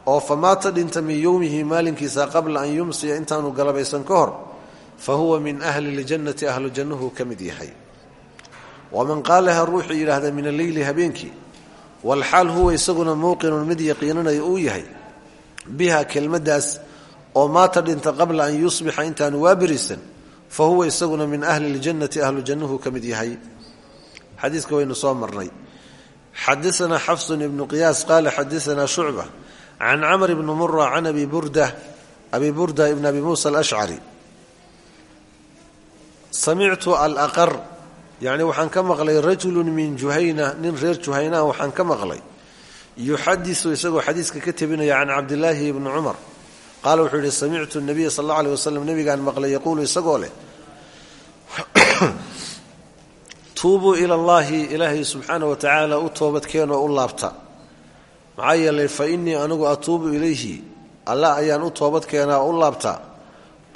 oo famaata dhinta min yowmihi maalinkiisa qabla an yumsiya intaanu galabaysan ka hor fa huwa min ahli ljannati ahlu jannuhu ka mid yahay. Waman qaalaha ruuxuu yidhaahda min alleyli habeenkii walxaal huwa isaguna muuqinun mid yaqiininaya uu yahay biha kelmaddaas oo maata dhinta qabla an yusbixa intaanu waaberisan fa huwa isaguna min ahli ljannati ahlu jannuhu ka mid yahay. Xadiiska waynu soo marnay. Xadaanaa xafsun ibnu qiyaas qaala xadaanaa shucba can camr bni mura can abi burda abi burda ibn abi muusa alashcari samictu alaqar yacni waxaan ka maqlay rajulu min juhayna nin reer juhayna waxaan ka maqlay. Yuxadisu isagoo xadiiska ka tebinaya can cabdilaahi bni cumar qaala wuxuu yihi samictu nabiya sal alla aleh wasalam nebigaan maqlay yaquulu isagoo leh tuubuu ila allahi ilaahay subxaana wa tacaala u toobadkeenoo u laabta. Maxaa yeelay fa innii anigu atuubu ilayhi allah ayaan u toobad keenaa oo u laabtaa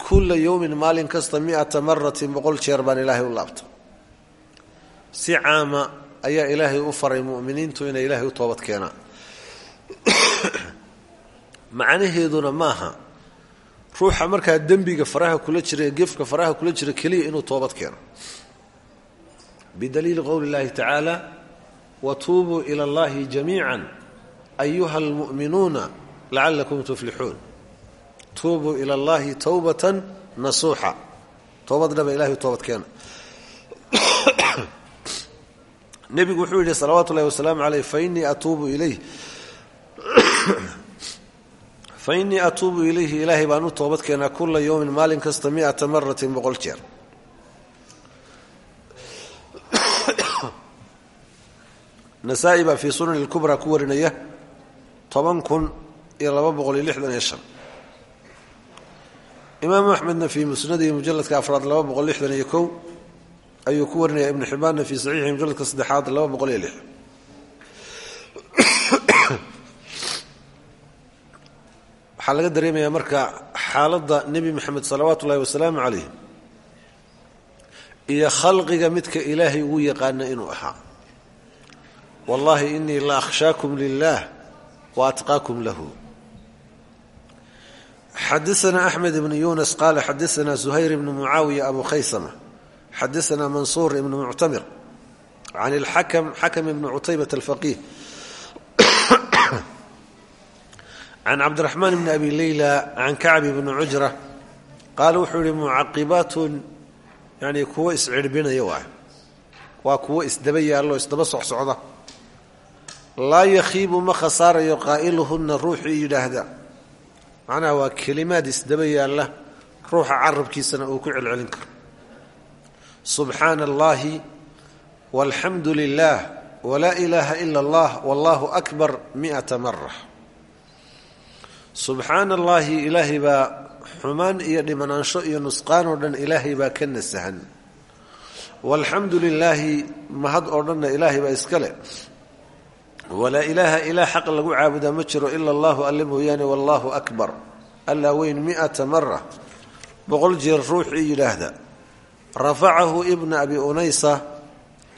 kulla yowmin maalin kasta miata maratin boqol jeer baan ilaahay u laabta si caama ayaa ilaahay u faray mu'miniintu inay ilaahay u toobad keenaan macnaheeduna maaha ruuxa markaa dembiga faraha kula jira ee gefka faraha kula jira keliya inuu toobad keeno. Bidaliili qowli اllahi tacaala watuubuu ila allahi jamiica ayuha almu'minuuna lacalakum tuflixuun tuubuu ila allahi towbatan nasuuxa. Toobad dhaba ilahay toobad keena nebigu wuxuu yidhi salawaatu ullahi wasalaamu caleyh fainii atuubu ilayh fa innii atuubu ilayhi ilaahay baan u toobad keenaa kula yowmin maalin kasta miata maratin boqol jeer. Nasaa-i baa fii sunani lkubraa ku warinaya toban kun iyo laba boqol iyo lixdan iyo shan. Imaamu axmedna fii musnadihi laba boqol lixdan iyo ayuu ku warinaya ibnu xibbaanna fii saxiixi mujaladka saddexaad laba boqol iyo lix. Waxaa laga dareemayaa marka xaaladda nebi moxamed salawaatu ullahi wasalaamu calayh iyo khalqiga midka ilaahay ugu yaqaana inuu ahaa. Wallahi inii la akhshaakum lilah wa atqaakum lahu. Xadaana axmed ibnu yunas qaala xadaana zuhayr ibnu mucaawiya abu khaysama xadaana mansuur ibnu muctamir can ilxakam xakam ibni cutaybat alfaqiih can cabdiraxmaan bni abi leyla can kacbi bni cujra qaala wuxuu yihi mucaqibaatun yani kuwo iscirbinaya waay waa kuwo isdaba yaallo isdaba socsocda laa yakhiibu ma khasaarayo qaa'iluhunna ruuxii yidhaahda macnaha waa kelimaad isdaba yaalla ruuxa carabkiisana uu ku celcelin karo subxaana allahi walxamdu lilah walaa ilaaha ila allah wallahu akbar miata mara subxaana allaahi ilaahay baa xumaan iyo dhimanaansho iyo nusqaan oo dhan ilaahay baa ka nasahan. Walxamdu lilaahi mahad oo dhanna ilaahay baa iska le walaa ilaaha ilaa xaq lagu caabudaa ma jiro ila allahu alle mooyaane wallaahu akbar. Allaa weyn miata mara boqol jeer ruuxii yidhaahda rafacahu ibna abi unaysa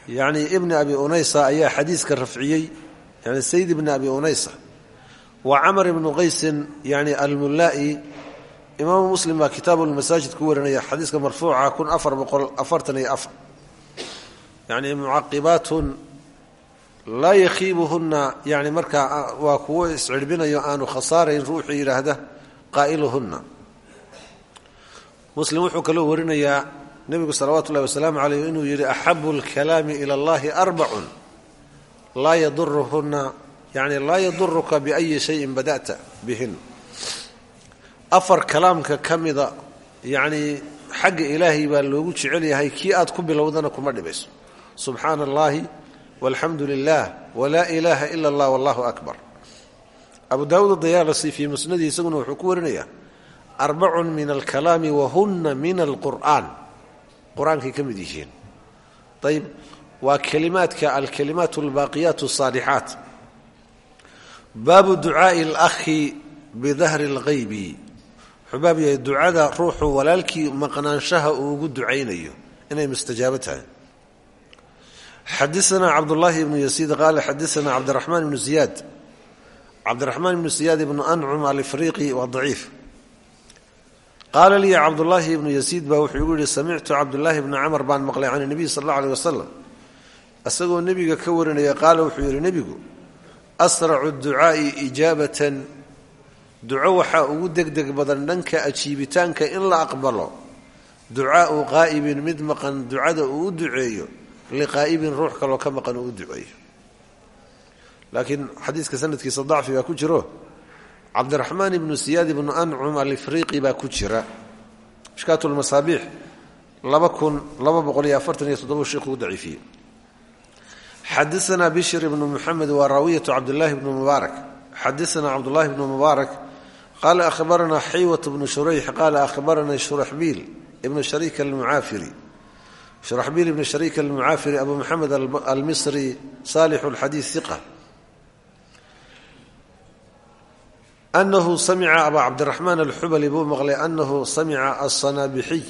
yacnii ibna abi unaysa ayaa xadiiska rafciyey yani sayd ibna abi unaysa. Wa camar ibnu qaysin yani almullaa'i imaamu muslim baa kitaabu lmasaajid ku warinaya xadiiska marfuuca kun afar boqol afartan iyo afar. Yani mucaqibaatun laa yakhiibuhunna yani markaa waa kuwo iscirbinayo aanu khasaarayn ruuxii yidhaahda qaa'iluhunna. Muslim wuxuu kaloo warinayaa nebigu salawaatu ullahi wasalaamu caleyh inuu yidhi axabu alkalaami ila allahi arbacun. Laa yaduruhuna yani laa yaduruka biayi shayin bada'ta bihin. Afar kalaamka ka mida yacnii xagga ilaahay baa loogu jecel yahay kii aad ku bilowdana kuma dhibayso. Subxaana allahi walxamdu lilah walaa ilaaha ila allah wallahu akbar. Abu daawuud adayaalasi fii musnadii isaguna wuxuu ku warinayaa arbacun min alkalaami wahuna min alqur'aan qur'aankay ka mid yihiin. Ayb waa kelimaadka alkalimaat albaaqiyaat asaalixaat baabu ducaai alakhi bidahri اlghaybi wuxuu baab yahay ducada ruuxu walaalkii maqnaanshaha uu ugu ducaynayo. Inay mustajaabo tahay. Xadaana cabdulaahi ibnu yasiid qaala xadaana cabdiraxmaan ibnu ziyaad. Cabdiraxmaan ibnu ziyaad ibnu ancum alifriiqi waa daciif qaala lii cabdulaahi ibnu yasiid baa wuxuu igu yihi samictu cabdulaahi bni camar baan maqlay can nabiy sal alla aleh wasalam isagoo nebiga ka warinaya qaala wuxuu yidhi nebigu asracu ducaai ijaabatan. Duco waxaa ugu degdeg badan dhanka ajiibitaanka in la aqbalo. Ducaau qaa'ibin mid maqan ducada uu u duceeyo liqaa'ibin ruux kaloo ka maqan uu u duceeyo. Laakiin xadiiska sanadkiisa baa ku jiro cabdiraxmaan ibnu siyaad ibnu ancum alifriiqi baa ku jira. Ishkaat lmasaabiix laba kun laba boqol iyo afartan iyo toddoba sheikhu u daciifiyey. Xadaanaa bishr ibnu muxamed waa raawiyatu cabdilaahi bnu mubaarak xadaanaa cabdulahi bnu mubaarak qaala ahbaranaa xaywat bnu shurayx qaala ahbaranaa shuraxbiil ibnu shariik almucaafiri shuraxbiil ibnu shariik almucaafiri abu maxamed almisri saalixu lxadiid iqa anahu samica abaa cabdiraxmaan alxubali buu maqlay anahu samica asanaabixiy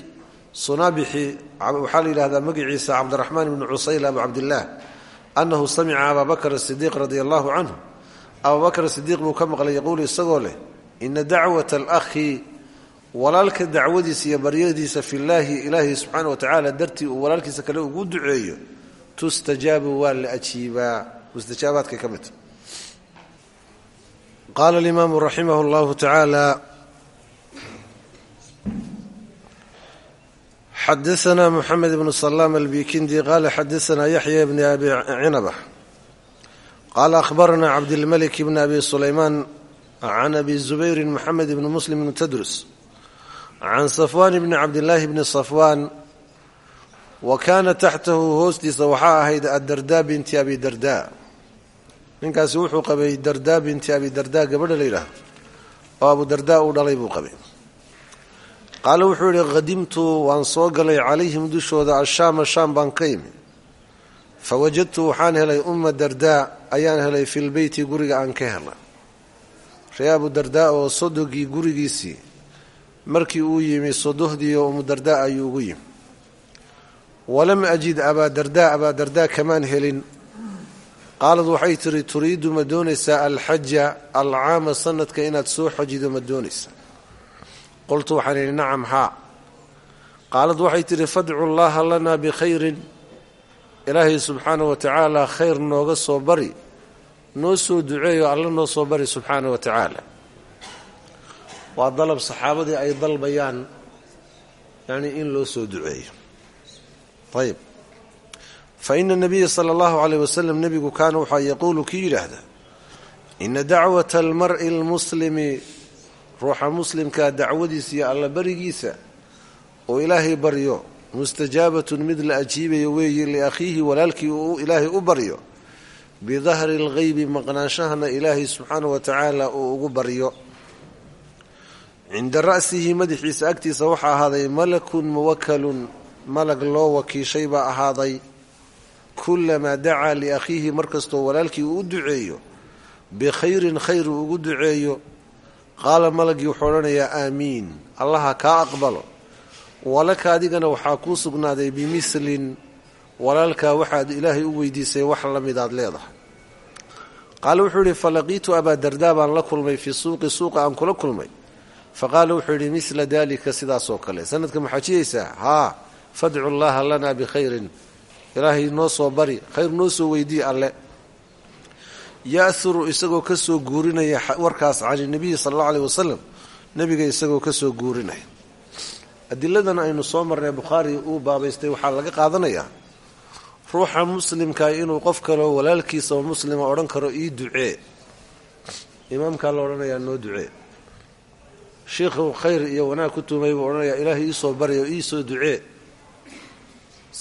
sunaabixi waxaa la yidhahdaa magiciisa cabdiraxmaan ibnu cusayl abu cabdillaah anahu samica abaa bakr sidiiq radia allahu canhu abaa bakr sidiiq buu ka maqlay yaquulu isagoo leh ina dacwata alakhi walaalka dacwadiisa iyo baryadiisa fillaahi ilaahi subxaana wa tacaala dartii uu walaalkiisa kale ugu duceeyo tustajaabu waa la ajiibaa mustajaabaadkay ka qaala alimaamu raximah اllahu tacaala xadaana moxamed bnu salaam albikindi qaala xadaana yaxya bni abi cinaba qaala ahbarana cabdilmalik bni abi sulaymaan can abi zubayri moxamed bni muslim bni tadrus can safwaan bni cabdillaahi bni safwaan wa kaana taxtahu hoostiisa waxaa ahayd adarda binti abi darda ninkaasi wuxuu qabay darda binti abi darda gabadha la yidhaahdo. Oo abu darda uu dhalay buu qabay. Qaale wuxuu yidhi qadimtu waan soo galay calayhim dushooda ashaama shaam baan ka imi fa wajadtu waxaan helay umma darda ayaan helay filbeyti guriga aan ka helay. Ree abu darda oo sodogii gurigiisii markii uu yimi sodohdii oo umu darda ayuu ugu yimi. Walam ajid abaa darda abaa darda kamaan helin qaalad waxay tihi turiidu ma doonaysaa alxaja alcaama sanadka inaad soo xajido ma doonaysaa? Qultu waxaan idhi nacam haa. Qaalad waxay tidhi fadcu llaha lana bikhayrin ilaahay subxaana wa tacaala khayr nooga soo bari noo soo duceeyo alla noo soo bari subxaana wa tacaala. Waa dalab saxaabadii ay dalbayaan yacnii in loo soo duceeyo. Ayb fa ina nabiya sala allahu caleyh wasalam nebigu kaana waxaa yaquulu kii yidhaahdaa ina dacwata almar'i almuslimi ruuxa muslimkaa dacwadiisa iyo alla barigiisa oo ilaahay baryo mustajaabatun mid la ajiibayo weeye liakhiihi walaalkii uu ilaahay u baryo bidahri lghaybi maqnaanshahana ilaahay subxaanahu wa tacaala uu ugu baryo. Cinda ra'sihi madaxiisa agtiisa waxaa ahaaday malakun muwakalun malag loo wakiishay baa ahaaday kulamaa dacaa liakhiihi markastoo walaalkii uu u duceeyo bikhayrin khayr uu ugu duceeyo. Qaala malagii wuxuu odhanayaa aamiin allaha kaa aqbalo. Walaka adigana waxaa kuu sugnaaday bimislin walaalkaa waxaad ilaahay u weydiisay wax la midaad leedahay. Qaale wuxuu yidhi falaqiitu abaa dardaa baan la kulmay fii suuqi suuqa aan kula kulmay. Faqaala wuxuu yidhi mila dalika sidaasoo kale. Sanadka ma xajiyeysaa haa fadcu llaha lana bikhayrin ilaahay noo soo bari khayr noo soo weydii alle. Yaahuru isagoo ka soo guurinaya warkaas can nabiyi sala allahu aleyh wasalam nebiga isagoo ka soo guurinaya. Adiladan aynu soo marnay bukhaari uu baabaystay waxaa laga qaadanayaa ruuxa muslimka inuu qof kaleo walaalkiisa oo muslima odhan karo ii ducee. Imaamkaa la odhanayaa noo ducee. Shiikhu khayr iyo wanaag ku tuumay buu odhanayaa ilaahay iisoo baryo iisoo ducee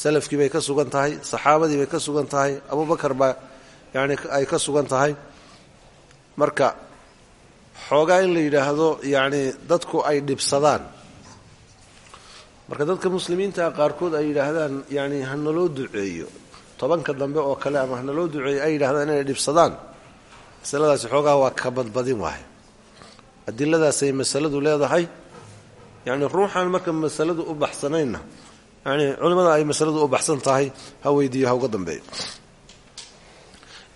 salafkii bay ka sugan tahay saxaabadii bay ka sugan tahay abubakar baa yani ay ka sugan tahay. Marka xoogaa in la yidhaahdo yacni dadku ay dhibsadaan. Marka dadka muslimiintaa qaarkood ay yidhaahdaan yani hanaloo duceeyo. Tobanka dambe oo kale ama hanaloo duceeyo ay yidhahdaan inay dhibsadaan. Masaladaasi xoogaa waa ka badbadin waahay adiladaasay masaladu leedahay. Yani ruuxaan marka masaladu u baxsanaynna yani culimmada ay masaladu u baxsan tahay ha weydiiyo ha uga dambeeyo.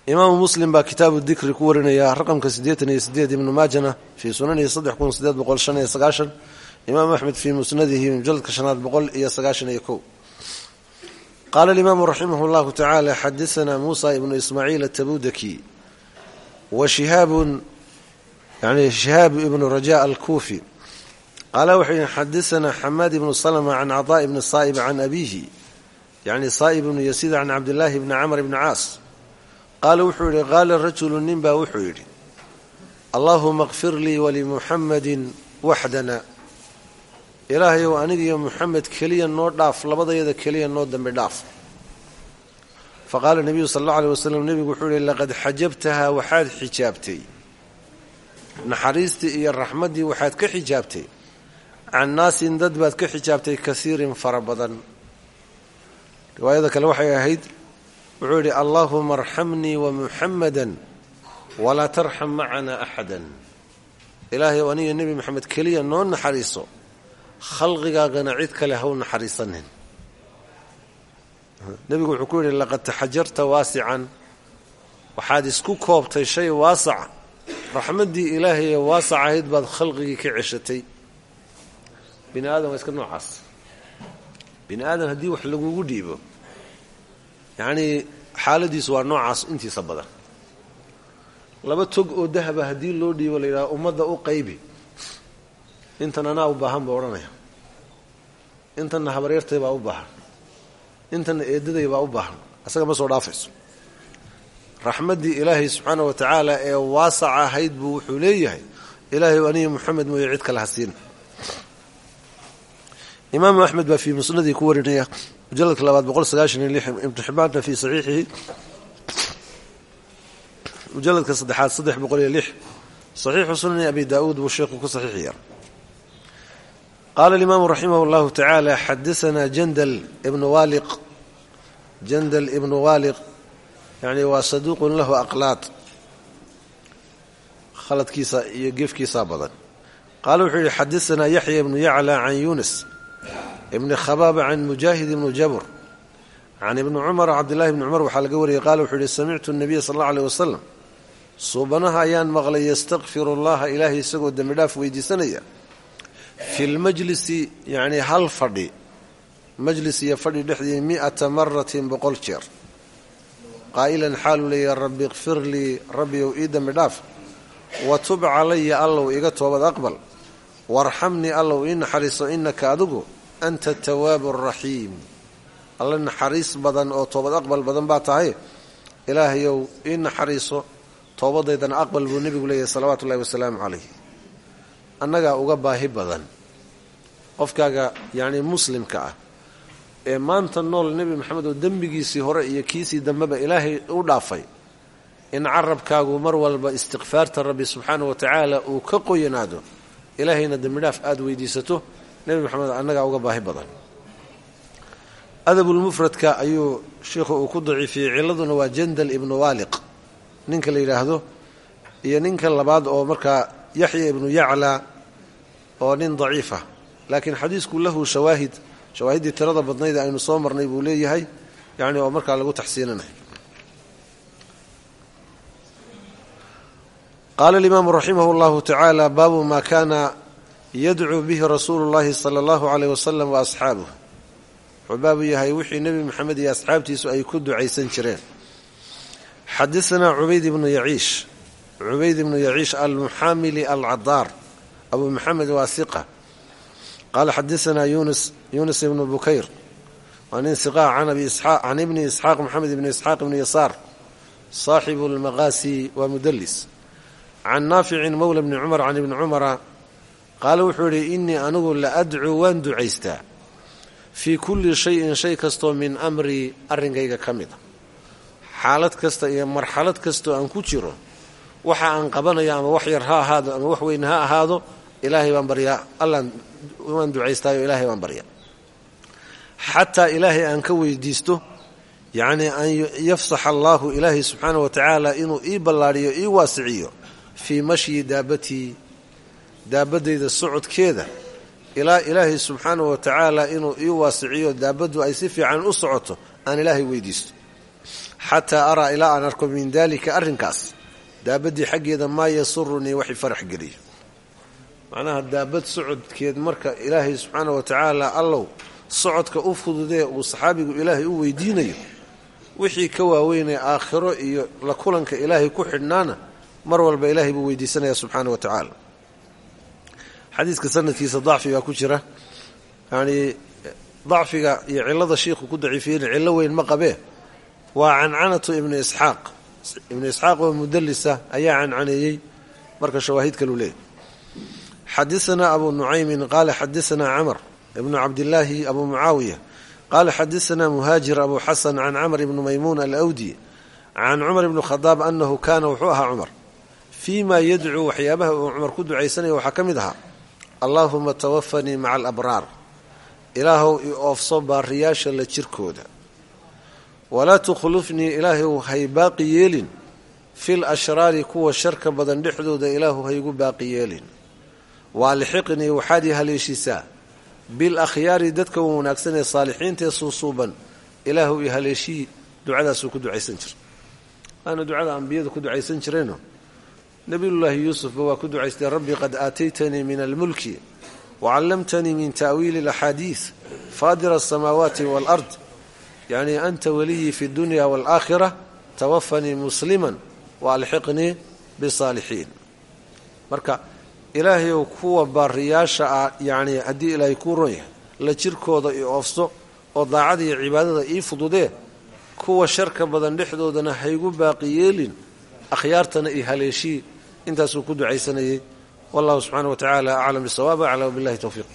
Imaamu muslim baa kitaabu dikri ku warinaya raqamka siddeetan iyo sideed ibnu sunanihi saddex kun sideed boqol shan iyo sagaashan imaam axmed fii musnadihi mujaladka shanaad boqol iyo sagaashan iyo kow. Qaala alimaamu raximah llahu tacaala xadasanaa muusa ibnu ismaaciil atabudaki wa shihaabun yani shihaab ibnu raja alkuufi qaala wuxuu yihi xadasanaa xamaad ibnu salma can caطaa ibni saa'ib can abiihi yani saa'ib ibnu yasiid can cabdillaahi bni camr bni caas qaala wuxuu yidhi qaala rajulu nin baa wuxuu yidhi allaahuma kfir lii walimuxamadin waxdana ilaahayow anigiyo muxamed keliya noo dhaaf labadayada keliya noo dambi dhaaf faqaala nebiyu sal alla aleh wasalam nebigu wuxuu yihi laqad xajabtahaa waxaad xijaabtay naxariistii iyo raxmaddii waxaad ka xijaabtay can naasin dad baad ka xijaabtay kasiirin fara badan. Kale waxay ahayd wuxuu yidhi allaahuma arxamnii wamuxamada walaa tarxam macana axada ilaahayow aniga nebi moxamed keliya noo naxariiso khalqigaagana cid kale haw naxariisanin. Nebigu wuxuu ku yidhi laqad taxajarta waasican. Waxaad isku koobtay shay waasaca raxmaddii ilaahaye waasac ahayd baad khalqigii ka ceshatay bini aadam waa iska noocaas. Bini aadam haddii wax lagugu dhiibo yacnii xaaladiisu waa noocaas intiisa badan. Laba tog oo dahaba haddii loo dhiibo la yidhaha ummadda u qaybi. Intan anaa u baahan buu odhanaya. Intanna habaryartay baa u baahan. Intanna eedaday baa u baahan. Asaga ma soo dhaafayso. Raxmaddii ilaahay subxaana wa tacaala ee waasac ahayd buu wuxuu leeyahay ilaahay aniga muxamed mooye cid kale ha siina imaamu axmed baa fii musnadii ku warinaya mujaladka labaad boqol sagaashan iyo lix ibnu xibbaanna fii saxiixihi. Mujaladka saddexaad saddex boqol iyo lix. Saxiixu sunani abi daauud buu sheekhu ku saxiixiya qaala alimaamu raximah اllahu tacaala xadasanaa jandal ibnu waaliq. Jandal ibnu waaliq yani waa saduuqun lahu aqlaad. Khaladkiisa iyo gefkiisaa badan. Qaala wuxuu yihi xadasanaa yaxya ibnu yacla ibni khabaaba can mujaahid ibnu jabr. Can ibni cumar cabdillahi ibni cumar waxaa laga wariyey qaala wuxuu yihi samictu nabiya sal alla aleh wasalam suubanaha ayaan maqlay yastakfiru allaha ilaahay isagoo dembi dhaaf weydiisanaya. Fi lmajlisi yacni hal fadhi majlis iyo fadhi dhexdii mi'ata maratin boqol jeer. Qaa'ilan xaaluu leeyahay rabbi ikfir lii rabbiyow ii dembi dhaaf. Wa tub calaya allow iga toobad aqbal waarxamnii allow ii naxariiso innaka adigu anta atawaabu araxiim alla naxariis badan oo toobad aqbal badan baa tahay. Ilaahayow ii naxariiso toobadaydana aqbal buu nebigu leeyahay salawaatu ullahi wasalaamu calayh annagaa uga baahi badan qofkaaga yacni muslimka ah ee maanta nool nebi maxamed oo dembigiisii hore iyo kiisii dambeba ilaahay u dhaafay in carabkaagu mar walba istikfaarta rabbi subxaana wa tacaala uu ka qoyanaado ilaahayna dembidhaaf aada weydiisato nebi maxamed annagaa uga baahi badan. Adabulmufradka ayuu sheikhu uu ku daciifiyey ciladuna waa jandal ibnu waaliq ninka la yidhaahdo iyo ninka labaad oo markaa yaxya ibnu yacla oo nin daciifa laakiin xadiisku lahu shawaahid shawaahiddii tirada badnayd aynu soo marnay buu leeyahay yani oo markaa lagu taxsiininayo qaala alimaamu raximah allahu tacaala baabu maa kaana yadcuu bihi rasuulu llahi sala allahu caleyh wasalam wa asxaabuh wuxuu baabu yahay wixii nebi maxamed iyo asxaabtiisu ay ku ducaysan jireen xadaanaa cubayd ibnu yaciish cubayd ibnu yaciish almuxaamili alcadaar abu maxamed waasiqa qaala xadaanaa yunus yuunus ibnu bukayr waa nin siqaa can ibni isxaaq maxamed ibni isxaaq ibnu yasaar saaxibu lmaqaasi waa mudalis can naaficin mowla bni cumar can ibni cumara qaala wuxuu yidhi innii anigu la adcuu waan ducaystaa fii kulli shayin shay kastoo min amrii arrinkayga ka mid a xaalad kasta iyo marxalad kastoo aan ku jiro waxa aan qabanayo ama wax yar ha ahaado ama wax weyn ha ahaado ilaahay baan baryaa allaan waan ducaystaayo ilaahay baan baryaa xataa ilaahay aan ka weydiisto yacnii an yafsax allaahu ilaahay subxaana wa inuu ii ballaadhiyo ii waasiciyo fii mashyi daabatii daabadayda socodkeeda. Ilaa ilaahay subxaana wa tacaala inuu ii waasiciyo daabaddu ay si fiican u socoto aan ilaahay weydiisto. Xataa araa ilaa aan arko min daalika arrinkaas daabaddii xaggeeda maa yasurunii waxi farax geliyo. Macnaha daabad socodkeed marka ilaahay subxaana wa tacaala allow socodka u fududee uu saxaabigu ilaahay u weydiinayo wixii ka waaweynee aakhiro iyo la kulanka ilaahay ku xidhnaana mar walba ilaahay buu weydiisanaya subxaana wa tacaala. Xadiiska sanadkiisa dacfi baa ku jira. Yanii dacfiga iyo cilada shiikhu ku daciifiyeyna cillo weyn ma qabee. Waa cancanatu ibnu isxaaq. Ibnu isxaaq oo mudalisa ayaa cancaneeyey marka shawaahid kaluu leeyahy xadaanaa abu nucaymin qaala xadaanaa camr ibnu cabdilaahi abu mucaawiya qaala xadaanaa muhaajir abu xasan can camr ibni maymuun alawdi can cumar ibni khadaab anahu kaana wuxuu ahaa cumar fii ma yadcuu waxyaabaha uu cumar ku ducaysanaya waxaa ka mid ahaa allaahuma tawafanii maca alabraar ilaahow i oofso baariyaasha la jirkooda walaa tukhlufnii ilaahu hay baaqi yeelin fil ashraari kuwa sharka badan dhexdooda ilaahu haygu baaqi yeelin waalxiqnii waxaad ii haleeshisaa bil akhyaari dadka wanaagsan ee saalixiintaee ilaahu i haleeshii ducadaasuu ku ducaysan jira nebiyullaahi yuusufba waa ku ducaystay rabbi qad aataytanii min almulki wacallamtanii min ta'wiili alaxaadiid faadira asamaawaati waalard yacnii anta waliyii fi dunya waalaakhira tawafanii musliman waalxiqnii bisaalixiin marka ilaahayow kuwa baariyaasha ah yacnii haddii ilaahay kuu ron yahay la jirkooda i oofso oo daacada iyo cibaadada ii fududee kuwa sharka badan dhexdoodana haygu baaqi yeelin akhyaartana i haleeshii intaasuu ku ducaysanayey wallahu subxaana wa tacaala aclam bisawaab aclam billahi towfiiq